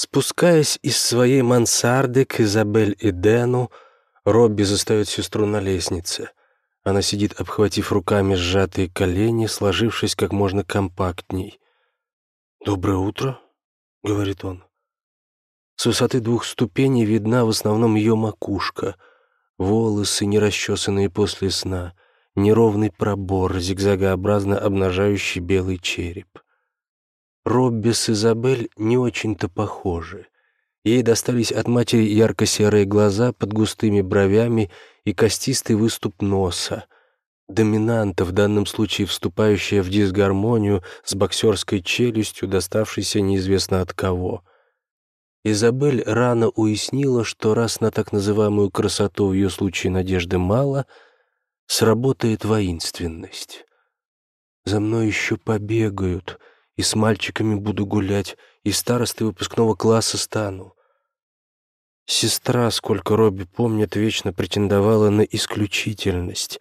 Спускаясь из своей мансарды к Изабель и Дэну, Робби застает сестру на лестнице. Она сидит, обхватив руками сжатые колени, сложившись как можно компактней. «Доброе утро», — говорит он. С высоты двух ступеней видна в основном ее макушка, волосы, не расчесанные после сна, неровный пробор, зигзагообразно обнажающий белый череп. Робби с Изабель не очень-то похожи. Ей достались от матери ярко-серые глаза под густыми бровями и костистый выступ носа. Доминанта, в данном случае вступающая в дисгармонию с боксерской челюстью, доставшейся неизвестно от кого. Изабель рано уяснила, что раз на так называемую красоту в ее случае надежды мало, сработает воинственность. «За мной еще побегают», и с мальчиками буду гулять, и старостой выпускного класса стану. Сестра, сколько Робби помнит, вечно претендовала на исключительность,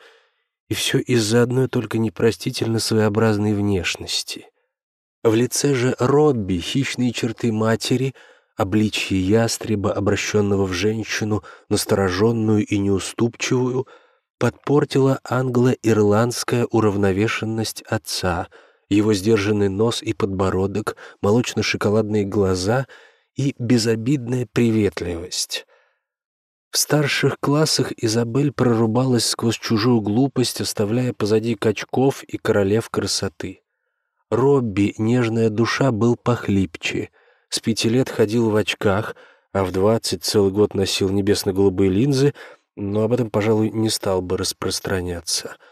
и все из-за одной только непростительно своеобразной внешности. В лице же Робби хищные черты матери, обличье ястреба, обращенного в женщину, настороженную и неуступчивую, подпортила англо-ирландская уравновешенность отца — его сдержанный нос и подбородок, молочно-шоколадные глаза и безобидная приветливость. В старших классах Изабель прорубалась сквозь чужую глупость, оставляя позади качков и королев красоты. Робби, нежная душа, был похлипче. С пяти лет ходил в очках, а в двадцать целый год носил небесно-голубые линзы, но об этом, пожалуй, не стал бы распространяться —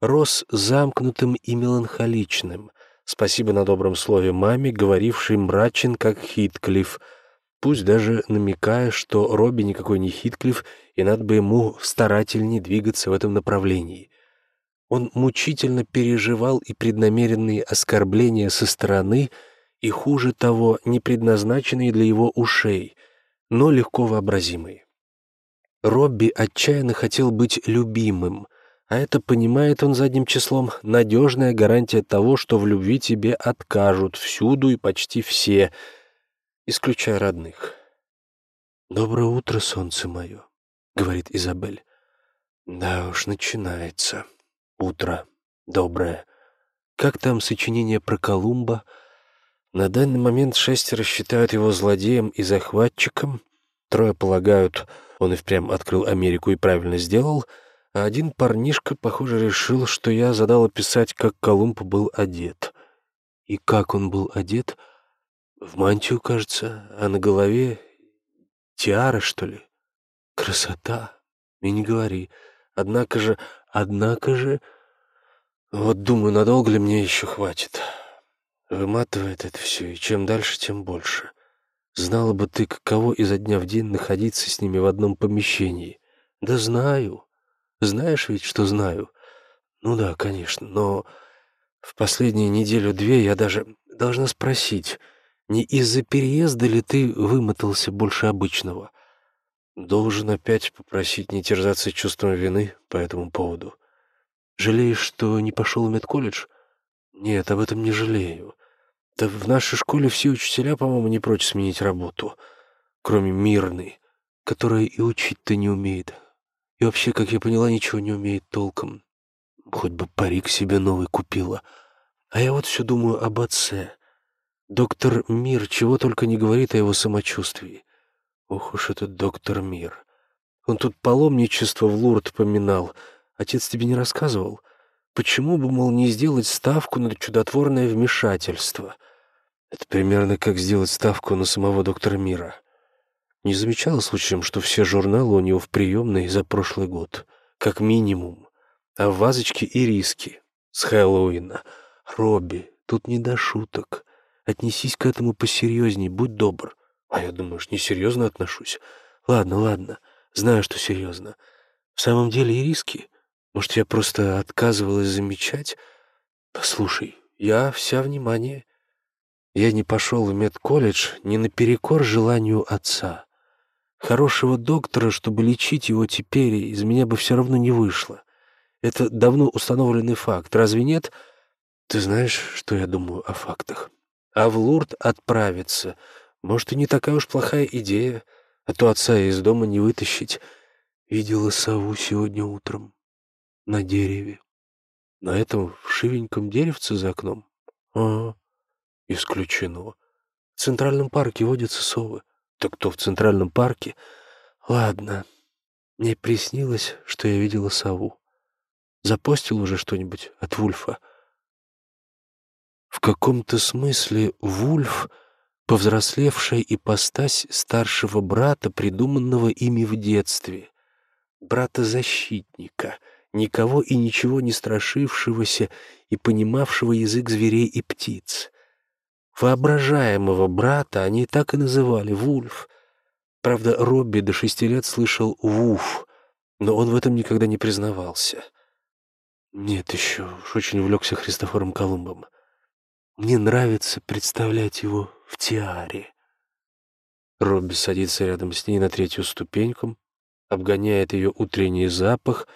рос замкнутым и меланхоличным. Спасибо на добром слове маме, говорившей мрачен, как Хитклифф, пусть даже намекая, что Робби никакой не Хитклифф, и надо бы ему старательнее двигаться в этом направлении. Он мучительно переживал и преднамеренные оскорбления со стороны, и, хуже того, не предназначенные для его ушей, но легко вообразимые. Робби отчаянно хотел быть любимым — а это, понимает он задним числом, надежная гарантия того, что в любви тебе откажут всюду и почти все, исключая родных. «Доброе утро, солнце мое», — говорит Изабель. «Да уж, начинается. Утро. Доброе. Как там сочинение про Колумба?» На данный момент шестеро считают его злодеем и захватчиком, трое полагают, он и впрямь открыл Америку и правильно сделал — а один парнишка, похоже, решил, что я задал описать, как Колумб был одет. И как он был одет? В мантию, кажется, а на голове тиара, что ли? Красота. И не говори. Однако же, однако же... Вот думаю, надолго ли мне еще хватит. Выматывает это все, и чем дальше, тем больше. Знала бы ты, каково изо дня в день находиться с ними в одном помещении. Да знаю. Знаешь ведь, что знаю? Ну да, конечно, но в последнюю неделю-две я даже должна спросить, не из-за переезда ли ты вымотался больше обычного? Должен опять попросить не терзаться чувством вины по этому поводу. Жалеешь, что не пошел в медколледж? Нет, об этом не жалею. Да в нашей школе все учителя, по-моему, не прочь сменить работу, кроме мирной, которая и учить-то не умеет. И вообще, как я поняла, ничего не умеет толком. Хоть бы парик себе новый купила. А я вот все думаю об отце. Доктор Мир чего только не говорит о его самочувствии. Ох уж этот доктор Мир. Он тут паломничество в Лурд поминал. Отец тебе не рассказывал? Почему бы, мол, не сделать ставку на чудотворное вмешательство? Это примерно как сделать ставку на самого доктора Мира. Не замечала случаем, что все журналы у него в приемной за прошлый год? Как минимум. А в вазочке и риски. С Хэллоуина. Робби, тут не до шуток. Отнесись к этому посерьезней, будь добр. А я думаю, что несерьезно отношусь. Ладно, ладно, знаю, что серьезно. В самом деле и риски. Может, я просто отказывалась замечать? Послушай, я вся внимание. Я не пошел в медколледж не наперекор желанию отца. Хорошего доктора, чтобы лечить его теперь, из меня бы все равно не вышло. Это давно установленный факт, разве нет? Ты знаешь, что я думаю о фактах? А в Лурд отправиться Может, и не такая уж плохая идея, а то отца из дома не вытащить. Видела сову сегодня утром на дереве. На этом вшивеньком деревце за окном? А, исключено. В центральном парке водятся совы. Так кто в центральном парке? Ладно, мне приснилось, что я видела сову. Запостил уже что-нибудь от Вульфа? В каком-то смысле Вульф — повзрослевшая ипостась старшего брата, придуманного ими в детстве. Брата-защитника, никого и ничего не страшившегося и понимавшего язык зверей и птиц. Воображаемого брата они так и называли — Вульф. Правда, Робби до шести лет слышал «Вуф», но он в этом никогда не признавался. Нет, еще уж очень увлекся Христофором Колумбом. Мне нравится представлять его в тиаре. Робби садится рядом с ней на третью ступеньку, обгоняет ее утренний запах,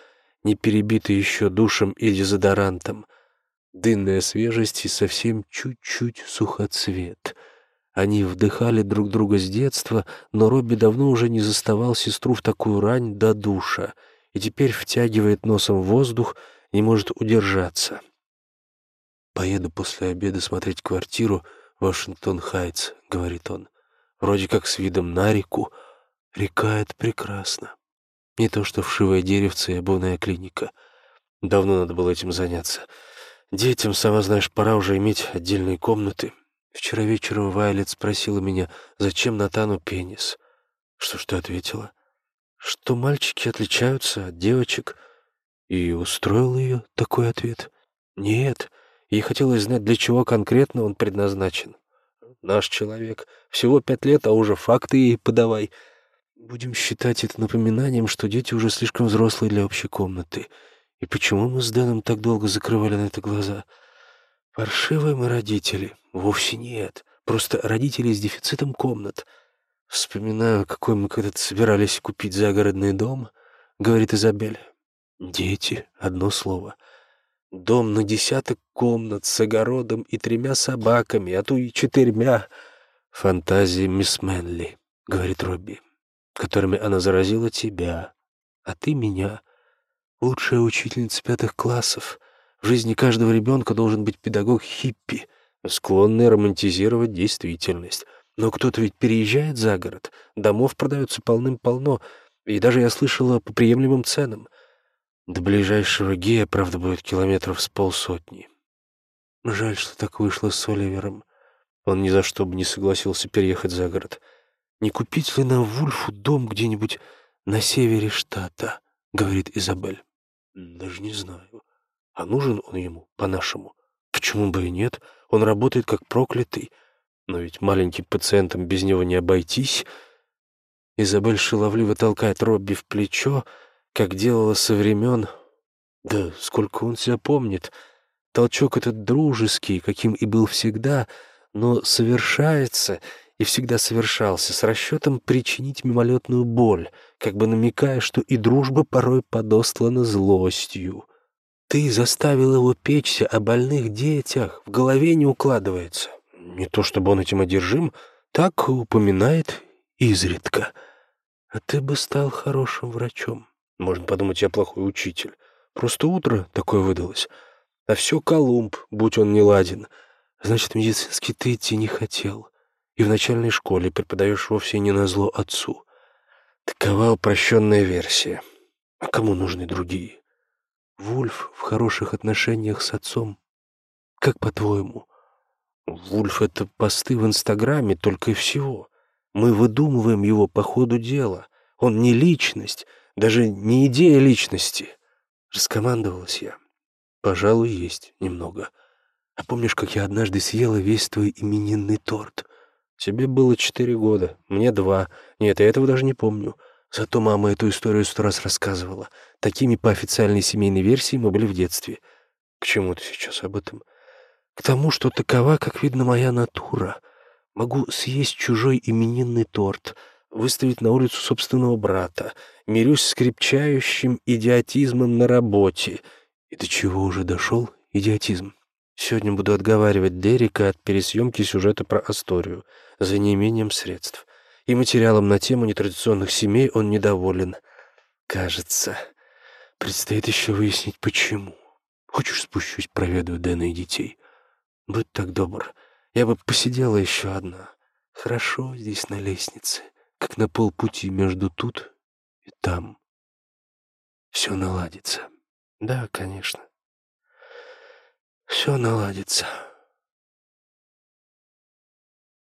не перебитый еще душем и дезодорантом, дынная свежесть и совсем чуть-чуть сухоцвет. Они вдыхали друг друга с детства, но Робби давно уже не заставал сестру в такую рань до душа и теперь втягивает носом воздух, не может удержаться. «Поеду после обеда смотреть квартиру Вашингтон-Хайтс», — говорит он. «Вроде как с видом на реку. Река — это прекрасно. Не то что вшивое деревце и обувная клиника. Давно надо было этим заняться. Детям, сама знаешь, пора уже иметь отдельные комнаты. Вчера вечером Вайлет спросила меня, зачем Натану пенис. Что ж ты ответила? Что мальчики отличаются от девочек. И устроил ее такой ответ? Нет, ей хотелось знать, для чего конкретно он предназначен. Наш человек. Всего пять лет, а уже факты ей подавай. Будем считать это напоминанием, что дети уже слишком взрослые для общей комнаты. И почему мы с Дэном так долго закрывали на это глаза? Паршивые мы родители. Вовсе нет. Просто родители с дефицитом комнат. Вспоминаю, какой мы когда-то собирались купить загородный дом, говорит Изабель. Дети, одно слово. Дом на десяток комнат с огородом и тремя собаками, а то и четырьмя. Фантазии мисс Мэнли, говорит Робби, которыми она заразила тебя, а ты меня лучшая учительница пятых классов. В жизни каждого ребенка должен быть педагог-хиппи, склонный романтизировать действительность. Но кто-то ведь переезжает за город, домов продаются полным-полно, и даже я слышала по приемлемым ценам. До ближайшего гея, правда, будет километров с полсотни. Жаль, что так вышло с Оливером. Он ни за что бы не согласился переехать за город. Не купить ли нам Вульфу дом где-нибудь на севере штата, говорит Изабель. Даже не знаю. А нужен он ему, по-нашему? Почему бы и нет? Он работает как проклятый. Но ведь маленьким пациентам без него не обойтись. Изабель шаловливо толкает Робби в плечо, как делала со времен... Да сколько он себя помнит. Толчок этот дружеский, каким и был всегда, но совершается и всегда совершался с расчетом причинить мимолетную боль, как бы намекая, что и дружба порой подостлана злостью. Ты заставил его печься о больных детях, в голове не укладывается. Не то чтобы он этим одержим, так упоминает изредка. А ты бы стал хорошим врачом. Можно подумать, я плохой учитель. Просто утро такое выдалось. А все Колумб, будь он не ладен. Значит, медицинский ты идти не хотел и в начальной школе преподаешь вовсе не на зло отцу. Такова упрощенная версия. А кому нужны другие? Вульф в хороших отношениях с отцом. Как по-твоему? Вульф — это посты в Инстаграме только и всего. Мы выдумываем его по ходу дела. Он не личность, даже не идея личности. Раскомандовалась я. Пожалуй, есть немного. А помнишь, как я однажды съела весь твой именинный торт? Тебе было четыре года, мне два. Нет, я этого даже не помню. Зато мама эту историю сто раз рассказывала. Такими по официальной семейной версии мы были в детстве. К чему ты сейчас об этом? К тому, что такова, как видно, моя натура. Могу съесть чужой именинный торт, выставить на улицу собственного брата, мирюсь с крепчающим идиотизмом на работе. И до чего уже дошел идиотизм? Сегодня буду отговаривать Дерека от пересъемки сюжета про Асторию за неимением средств. И материалом на тему нетрадиционных семей он недоволен. Кажется, предстоит еще выяснить, почему. Хочешь, спущусь, проведу Дэна и детей? Будь так добр, я бы посидела еще одна. Хорошо здесь на лестнице, как на полпути между тут и там. Все наладится. Да, конечно. Все наладится.